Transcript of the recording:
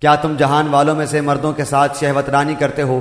کیا تم جہان والوں میں سے مردوں کے ساتھ شہوت رانی کرتے ہو؟